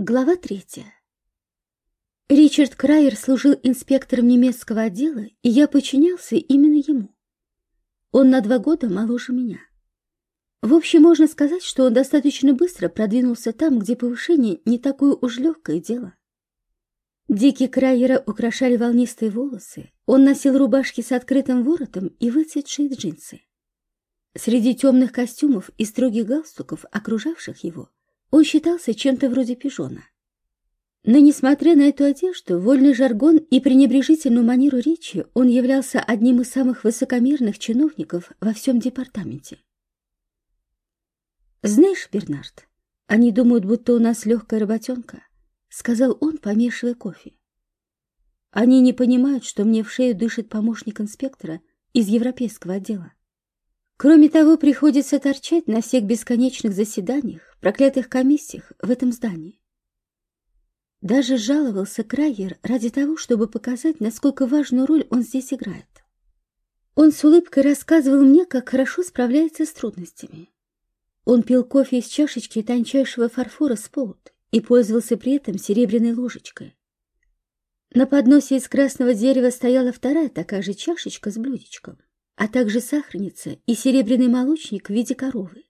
Глава третья. Ричард Крайер служил инспектором немецкого отдела, и я подчинялся именно ему. Он на два года моложе меня. В общем, можно сказать, что он достаточно быстро продвинулся там, где повышение не такое уж легкое дело. Дикие Крайера украшали волнистые волосы, он носил рубашки с открытым воротом и выцветшие джинсы. Среди темных костюмов и строгих галстуков, окружавших его, он считался чем-то вроде пижона. Но, несмотря на эту одежду, вольный жаргон и пренебрежительную манеру речи, он являлся одним из самых высокомерных чиновников во всем департаменте. «Знаешь, Бернард, они думают, будто у нас легкая работенка», — сказал он, помешивая кофе. «Они не понимают, что мне в шею дышит помощник инспектора из европейского отдела. Кроме того, приходится торчать на всех бесконечных заседаниях, проклятых комиссиях в этом здании. Даже жаловался Крайер ради того, чтобы показать, насколько важную роль он здесь играет. Он с улыбкой рассказывал мне, как хорошо справляется с трудностями. Он пил кофе из чашечки тончайшего фарфора с полот и пользовался при этом серебряной ложечкой. На подносе из красного дерева стояла вторая такая же чашечка с блюдечком а также сахарница и серебряный молочник в виде коровы.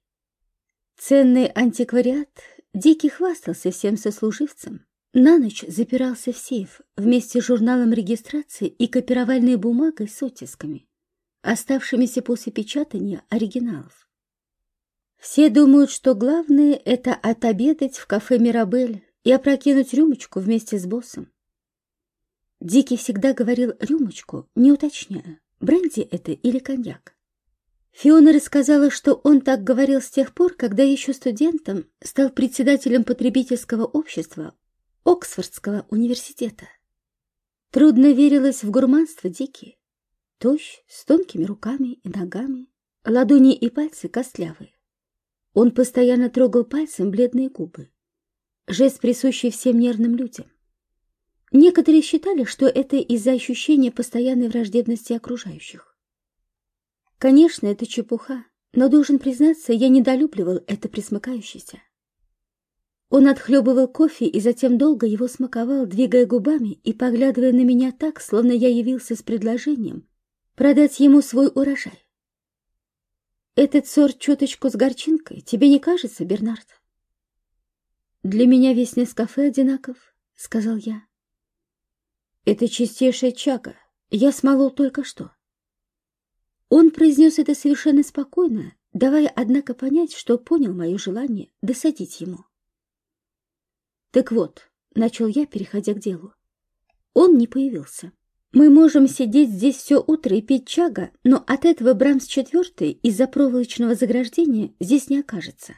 Ценный антиквариат Дикий хвастался всем сослуживцам. На ночь запирался в сейф вместе с журналом регистрации и копировальной бумагой с оттисками, оставшимися после печатания оригиналов. Все думают, что главное — это отобедать в кафе «Мирабель» и опрокинуть рюмочку вместе с боссом. Дикий всегда говорил «рюмочку», не уточняя, бренди это или коньяк. Фиона рассказала, что он так говорил с тех пор, когда еще студентом стал председателем потребительского общества Оксфордского университета. Трудно верилось в гурманство дикие. Тощ, с тонкими руками и ногами, ладони и пальцы костлявые. Он постоянно трогал пальцем бледные губы. Жест, присущий всем нервным людям. Некоторые считали, что это из-за ощущения постоянной враждебности окружающих. Конечно, это чепуха, но, должен признаться, я недолюбливал это присмыкающееся. Он отхлебывал кофе и затем долго его смаковал, двигая губами и поглядывая на меня так, словно я явился с предложением продать ему свой урожай. Этот сорт чуточку с горчинкой, тебе не кажется, Бернард? Для меня весь Нескафе одинаков, — сказал я. Это чистейшая чага. Я смолол только что. Он произнес это совершенно спокойно, давая, однако, понять, что понял мое желание досадить ему. Так вот, начал я, переходя к делу. Он не появился. Мы можем сидеть здесь все утро и пить чага, но от этого Брамс четвертый из-за проволочного заграждения здесь не окажется.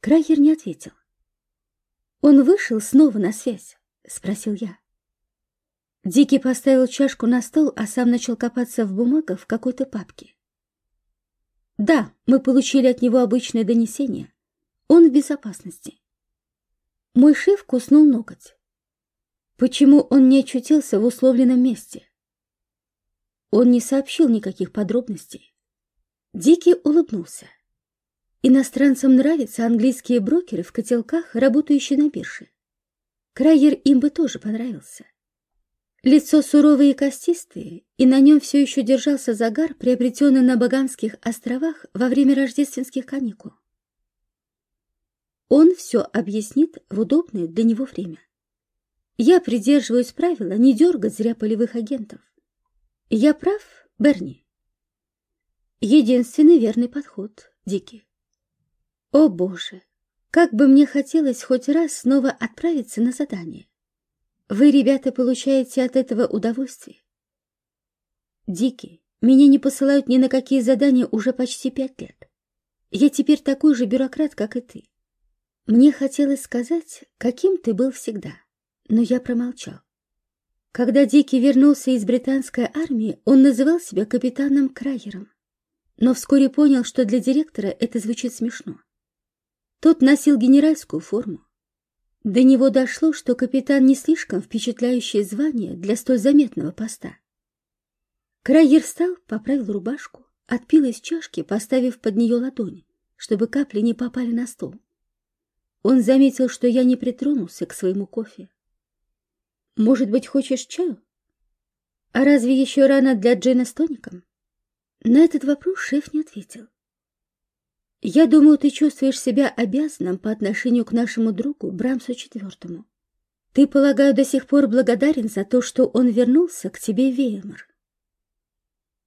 Крайер не ответил. Он вышел снова на связь, спросил я. Дикий поставил чашку на стол, а сам начал копаться в бумагах в какой-то папке. Да, мы получили от него обычное донесение. Он в безопасности. Мой шеф куснул ноготь. Почему он не очутился в условленном месте? Он не сообщил никаких подробностей. Дикий улыбнулся. Иностранцам нравятся английские брокеры в котелках, работающие на бирже. Крайер им бы тоже понравился. Лицо суровое и костистое, и на нем все еще держался загар, приобретенный на Багамских островах во время рождественских каникул. Он все объяснит в удобное для него время. Я придерживаюсь правила не дергать зря полевых агентов. Я прав, Берни? Единственный верный подход, Дикий. О, Боже! Как бы мне хотелось хоть раз снова отправиться на задание. Вы, ребята, получаете от этого удовольствие. Дикий, меня не посылают ни на какие задания уже почти пять лет. Я теперь такой же бюрократ, как и ты. Мне хотелось сказать, каким ты был всегда, но я промолчал. Когда Дикий вернулся из британской армии, он называл себя капитаном Крайером, но вскоре понял, что для директора это звучит смешно. Тот носил генеральскую форму, до него дошло, что капитан не слишком впечатляющее звание для столь заметного поста. Крайер встал, поправил рубашку, отпил из чашки, поставив под нее ладони, чтобы капли не попали на стол. Он заметил, что я не притронулся к своему кофе. «Может быть, хочешь чаю?» «А разве еще рано для джина с тоником?» На этот вопрос шеф не ответил. «Я думаю, ты чувствуешь себя обязанным по отношению к нашему другу Брамсу Четвертому. Ты, полагаю, до сих пор благодарен за то, что он вернулся к тебе Веймар».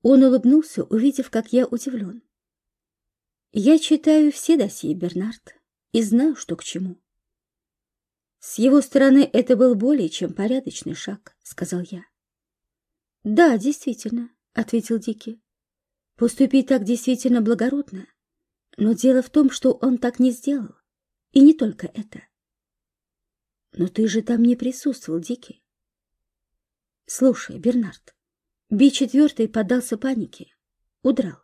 Он улыбнулся, увидев, как я удивлен. «Я читаю все досье, Бернард, и знаю, что к чему». «С его стороны это был более чем порядочный шаг», — сказал я. «Да, действительно», — ответил Дики. «Поступить так действительно благородно. Но дело в том, что он так не сделал. И не только это. Но ты же там не присутствовал, Дики. Слушай, Бернард, Би-4 поддался панике, удрал.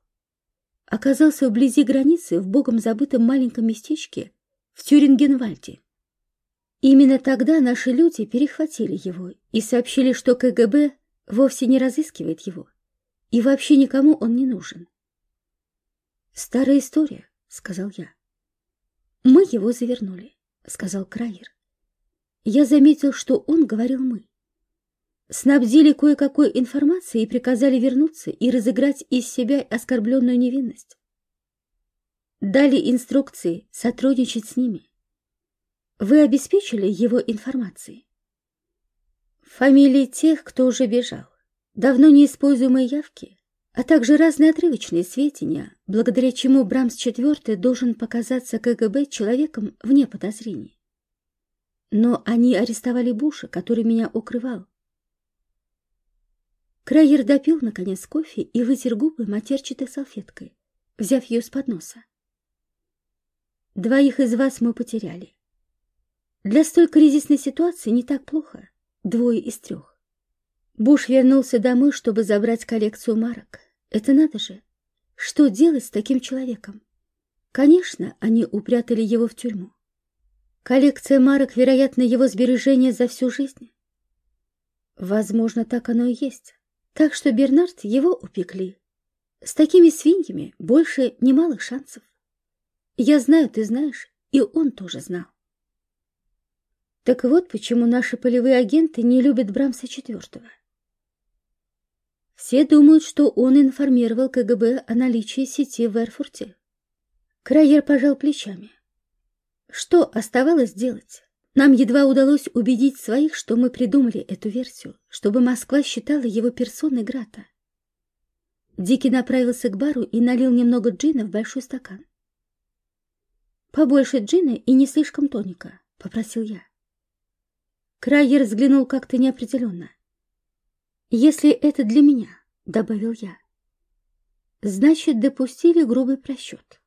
Оказался вблизи границы в богом забытом маленьком местечке в Тюрингенвальде. Именно тогда наши люди перехватили его и сообщили, что КГБ вовсе не разыскивает его, и вообще никому он не нужен. «Старая история», — сказал я. «Мы его завернули», — сказал Крайер. Я заметил, что он говорил «мы». Снабдили кое-какой информацией и приказали вернуться и разыграть из себя оскорбленную невинность. Дали инструкции сотрудничать с ними. Вы обеспечили его информацией? Фамилии тех, кто уже бежал, давно неиспользуемые явки, а также разные отрывочные сведения, благодаря чему Брамс IV должен показаться КГБ человеком вне подозрений. Но они арестовали Буша, который меня укрывал. Крайер допил, наконец, кофе и вытер губы матерчатой салфеткой, взяв ее с подноса. Двоих из вас мы потеряли. Для столь кризисной ситуации не так плохо. Двое из трех. Буш вернулся домой, чтобы забрать коллекцию марок. Это надо же. Что делать с таким человеком? Конечно, они упрятали его в тюрьму. Коллекция марок, вероятно, его сбережение за всю жизнь. Возможно, так оно и есть. Так что Бернард его упекли. С такими свиньями больше немалых шансов. Я знаю, ты знаешь, и он тоже знал. Так вот почему наши полевые агенты не любят Брамса Четвертого. Все думают, что он информировал КГБ о наличии сети в Эрфурте. Крайер пожал плечами. Что оставалось делать? Нам едва удалось убедить своих, что мы придумали эту версию, чтобы Москва считала его персоной Грата. Дикий направился к бару и налил немного джина в большой стакан. «Побольше джина и не слишком тоника», — попросил я. Крайер взглянул как-то неопределенно. «Если это для меня», — добавил я, — «значит, допустили грубый просчет.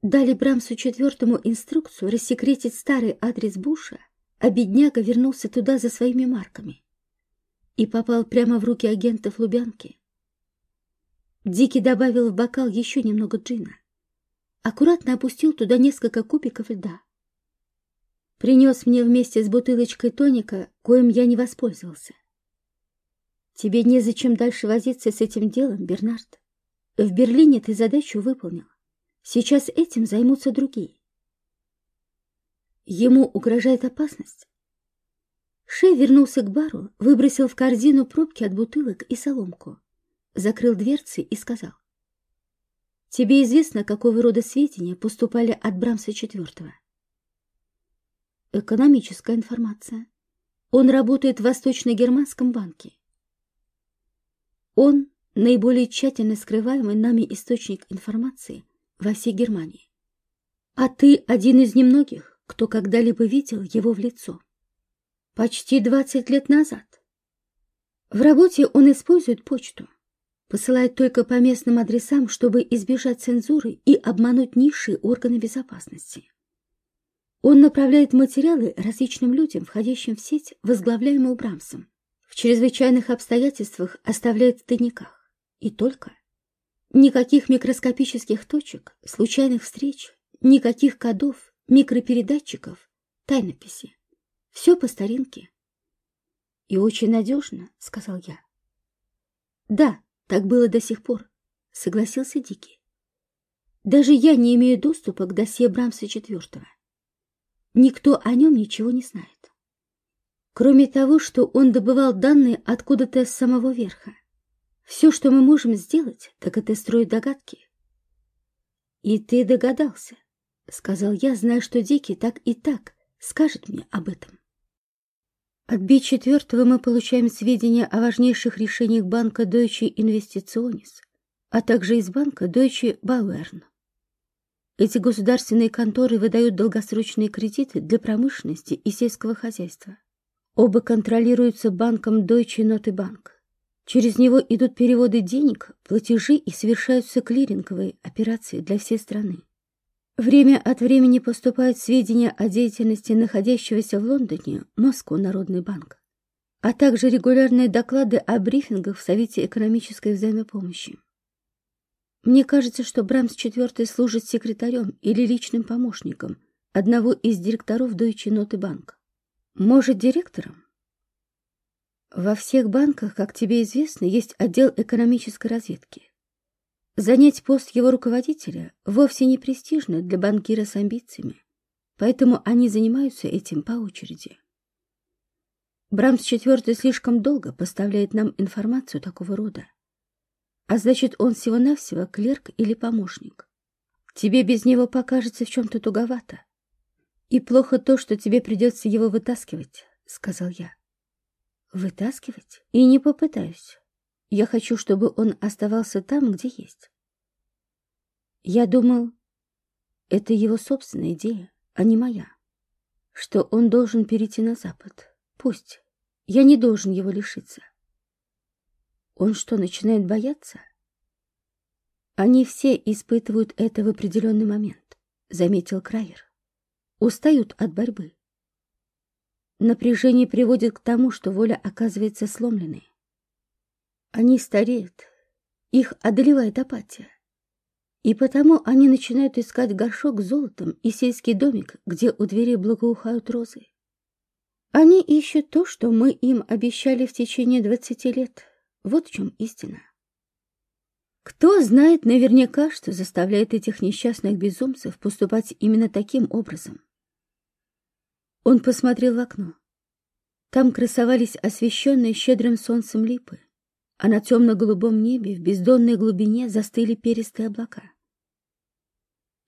Дали Брамсу четвертому инструкцию рассекретить старый адрес Буша, а бедняга вернулся туда за своими марками и попал прямо в руки агентов Лубянки. Дикий добавил в бокал еще немного джина. Аккуратно опустил туда несколько кубиков льда. Принес мне вместе с бутылочкой тоника, коим я не воспользовался. Тебе незачем дальше возиться с этим делом, Бернард. В Берлине ты задачу выполнил. Сейчас этим займутся другие. Ему угрожает опасность. Шей вернулся к бару, выбросил в корзину пробки от бутылок и соломку, закрыл дверцы и сказал. «Тебе известно, какого рода сведения поступали от Брамса четвертого?» Экономическая информация. Он работает в Восточно-Германском банке. Он – наиболее тщательно скрываемый нами источник информации во всей Германии. А ты один из немногих, кто когда-либо видел его в лицо. Почти 20 лет назад. В работе он использует почту. Посылает только по местным адресам, чтобы избежать цензуры и обмануть низшие органы безопасности. Он направляет материалы различным людям, входящим в сеть, возглавляемую Брамсом. Чрезвычайных обстоятельствах оставляет в тайниках. И только. Никаких микроскопических точек, случайных встреч, никаких кодов, микропередатчиков, тайнописи. Все по старинке. И очень надежно, сказал я. Да, так было до сих пор, согласился Дикий. Даже я не имею доступа к досье Брамса четвертого. Никто о нем ничего не знает. Кроме того, что он добывал данные откуда-то с самого верха. Все, что мы можем сделать, так это строить догадки. И ты догадался, — сказал я, зная, что Дикий так и так скажет мне об этом. От Би-4 мы получаем сведения о важнейших решениях банка Deutsche Investitionis, а также из банка Deutsche Bauern. Эти государственные конторы выдают долгосрочные кредиты для промышленности и сельского хозяйства. Оба контролируются банком Deutsche Note Bank. Через него идут переводы денег, платежи и совершаются клиринговые операции для всей страны. Время от времени поступают сведения о деятельности находящегося в Лондоне Москву Народный банк, а также регулярные доклады о брифингах в Совете экономической взаимопомощи. Мне кажется, что Брамс IV служит секретарем или личным помощником одного из директоров Deutsche Note Bank. Может, директором? Во всех банках, как тебе известно, есть отдел экономической разведки. Занять пост его руководителя вовсе не престижно для банкира с амбициями, поэтому они занимаются этим по очереди. Брамс IV слишком долго поставляет нам информацию такого рода. А значит, он всего-навсего клерк или помощник. Тебе без него покажется в чем-то туговато. И плохо то, что тебе придется его вытаскивать, — сказал я. Вытаскивать? И не попытаюсь. Я хочу, чтобы он оставался там, где есть. Я думал, это его собственная идея, а не моя. Что он должен перейти на запад. Пусть. Я не должен его лишиться. Он что, начинает бояться? Они все испытывают это в определенный момент, заметил Крайер. Устают от борьбы. Напряжение приводит к тому, что воля оказывается сломленной. Они стареют, их одолевает апатия. И потому они начинают искать горшок с золотом и сельский домик, где у двери благоухают розы. Они ищут то, что мы им обещали в течение двадцати лет. Вот в чем истина. Кто знает наверняка, что заставляет этих несчастных безумцев поступать именно таким образом? Он посмотрел в окно. Там красовались освещенные щедрым солнцем липы, а на темно-голубом небе в бездонной глубине застыли перистые облака.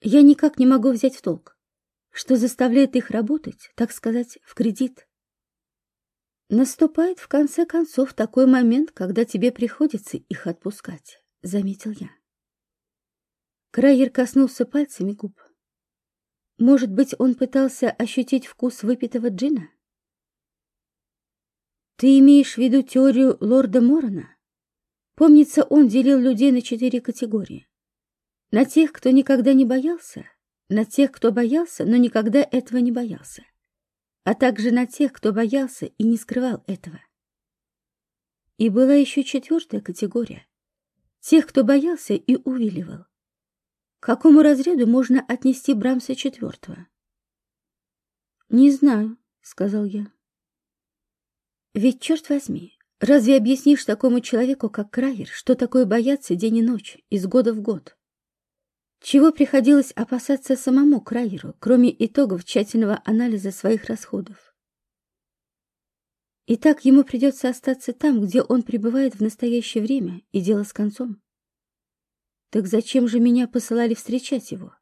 Я никак не могу взять в толк, что заставляет их работать, так сказать, в кредит. Наступает в конце концов такой момент, когда тебе приходится их отпускать, заметил я. Крайер коснулся пальцами губ. Может быть, он пытался ощутить вкус выпитого джина? Ты имеешь в виду теорию лорда Морона? Помнится, он делил людей на четыре категории. На тех, кто никогда не боялся, на тех, кто боялся, но никогда этого не боялся, а также на тех, кто боялся и не скрывал этого. И была еще четвертая категория. Тех, кто боялся и увиливал. К какому разряду можно отнести Брамса четвертого? «Не знаю», — сказал я. «Ведь, черт возьми, разве объяснишь такому человеку, как Крайер, что такое бояться день и ночь, из года в год? Чего приходилось опасаться самому Крайеру, кроме итогов тщательного анализа своих расходов? Итак, ему придется остаться там, где он пребывает в настоящее время, и дело с концом. Так зачем же меня посылали встречать его?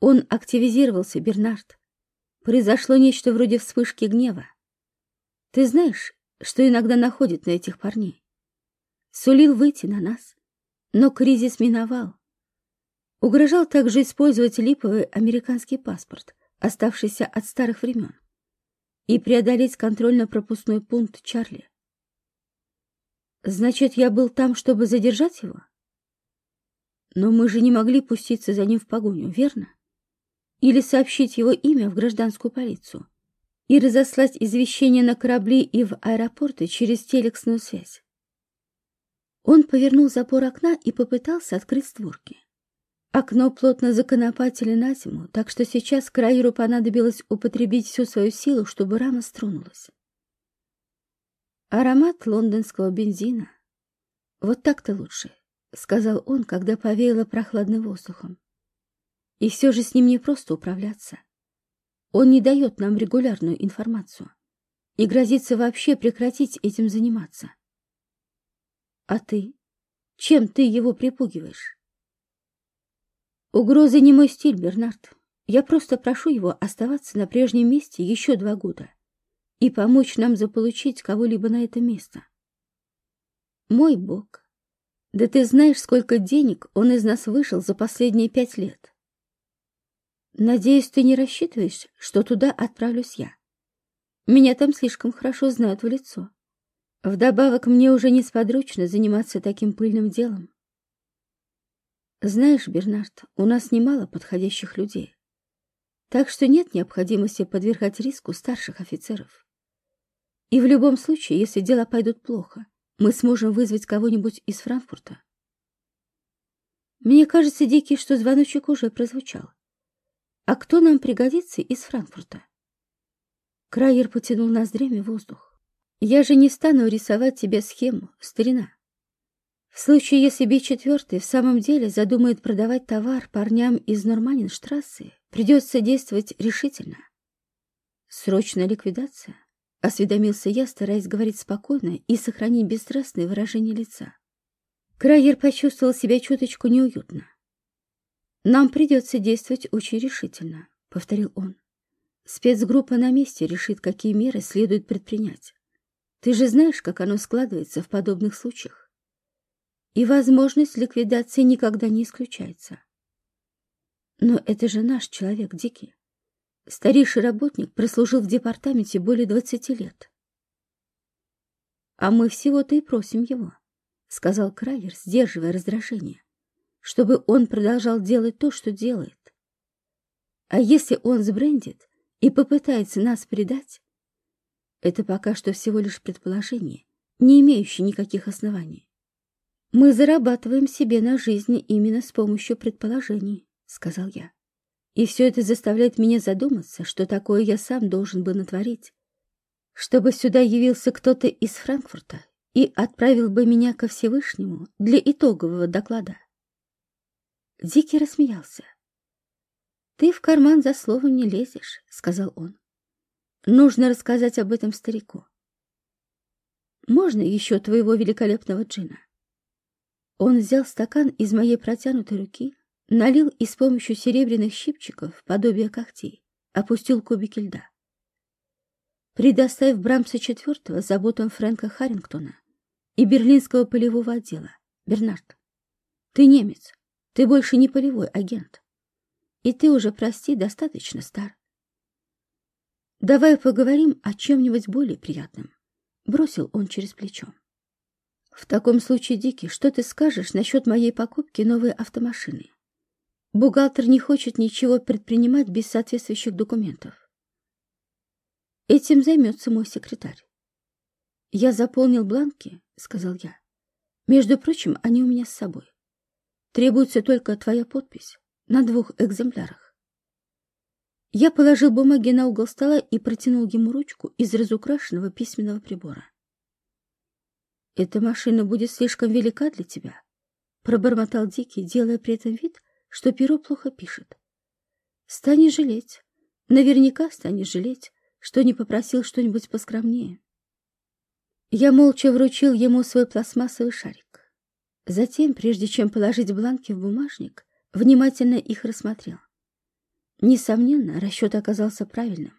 Он активизировался, Бернард. Произошло нечто вроде вспышки гнева. Ты знаешь, что иногда находит на этих парней? Сулил выйти на нас, но кризис миновал. Угрожал также использовать липовый американский паспорт, оставшийся от старых времен, и преодолеть контрольно-пропускной пункт Чарли. Значит, я был там, чтобы задержать его? Но мы же не могли пуститься за ним в погоню, верно? Или сообщить его имя в гражданскую полицию и разослать извещение на корабли и в аэропорты через телексную связь. Он повернул запор окна и попытался открыть створки. Окно плотно законопатили на зиму, так что сейчас Краеру понадобилось употребить всю свою силу, чтобы рама стронулась. Аромат лондонского бензина. Вот так-то лучше. — сказал он, когда повеяло прохладным воздухом. «И все же с ним не просто управляться. Он не дает нам регулярную информацию и грозится вообще прекратить этим заниматься. А ты? Чем ты его припугиваешь? Угрозы не мой стиль, Бернард. Я просто прошу его оставаться на прежнем месте еще два года и помочь нам заполучить кого-либо на это место. Мой бог, да ты знаешь, сколько денег он из нас вышел за последние пять лет. Надеюсь, ты не рассчитываешь, что туда отправлюсь я. Меня там слишком хорошо знают в лицо. Вдобавок, мне уже несподручно заниматься таким пыльным делом. Знаешь, Бернард, у нас немало подходящих людей. Так что нет необходимости подвергать риску старших офицеров. И в любом случае, если дела пойдут плохо, мы сможем вызвать кого-нибудь из Франкфурта. Мне кажется, Дикий, что звоночек уже прозвучал. А кто нам пригодится из Франкфурта? Крайер потянул ноздрями воздух. «Я же не стану рисовать тебе схему, старина. В случае, если Би-4 в самом деле задумает продавать товар парням из Норманинштрассе, придется действовать решительно». «Срочная ликвидация?» — осведомился я, стараясь говорить спокойно и сохранить бесстрастное выражение лица. Крайер почувствовал себя чуточку неуютно. «Нам придется действовать очень решительно», — повторил он. Спецгруппа на месте решит, какие меры следует предпринять. Ты же знаешь, как оно складывается в подобных случаях. И возможность ликвидации никогда не исключается. Но это же наш человек, Дикий. Старейший работник прослужил в департаменте более двадцати лет. А мы всего-то и просим его, — сказал Крайер, сдерживая раздражение, чтобы он продолжал делать то, что делает. А если он сбрендит, и попытается нас предать, это пока что всего лишь предположение, не имеющее никаких оснований. Мы зарабатываем себе на жизни именно с помощью предположений, сказал я. И все это заставляет меня задуматься, что такое я сам должен бы натворить, чтобы сюда явился кто-то из Франкфурта и отправил бы меня ко Всевышнему для итогового доклада. Дикий рассмеялся. «Ты в карман за словом не лезешь», — сказал он. «Нужно рассказать об этом старику. Можно еще твоего великолепного джина?» Он взял стакан из моей протянутой руки, налил и с помощью серебряных щипчиков, подобия когтей, опустил кубики льда. Предоставив Брамса IV заботам Фрэнка Харрингтона и берлинского полевого отдела, Бернард, ты немец, ты больше не полевой агент. И ты уже, прости, достаточно стар. Давай поговорим о чем-нибудь более приятном. Бросил он через плечо. В таком случае, Дикий, что ты скажешь насчет моей покупки новой автомашины? Бухгалтер не хочет ничего предпринимать без соответствующих документов. Этим займется мой секретарь. Я заполнил бланки, сказал я. Между прочим, они у меня с собой. Требуется только твоя подпись на двух экземплярах. Я положил бумаги на угол стола и протянул ему ручку из разукрашенного письменного прибора. «Эта машина будет слишком велика для тебя», — пробормотал Дикий, делая при этом вид, что перо плохо пишет. «Станешь жалеть, наверняка станешь жалеть, что не попросил что-нибудь поскромнее». Я молча вручил ему свой пластмассовый шарик. Затем, прежде чем положить бланки в бумажник, внимательно их рассмотрел. Несомненно, расчет оказался правильным.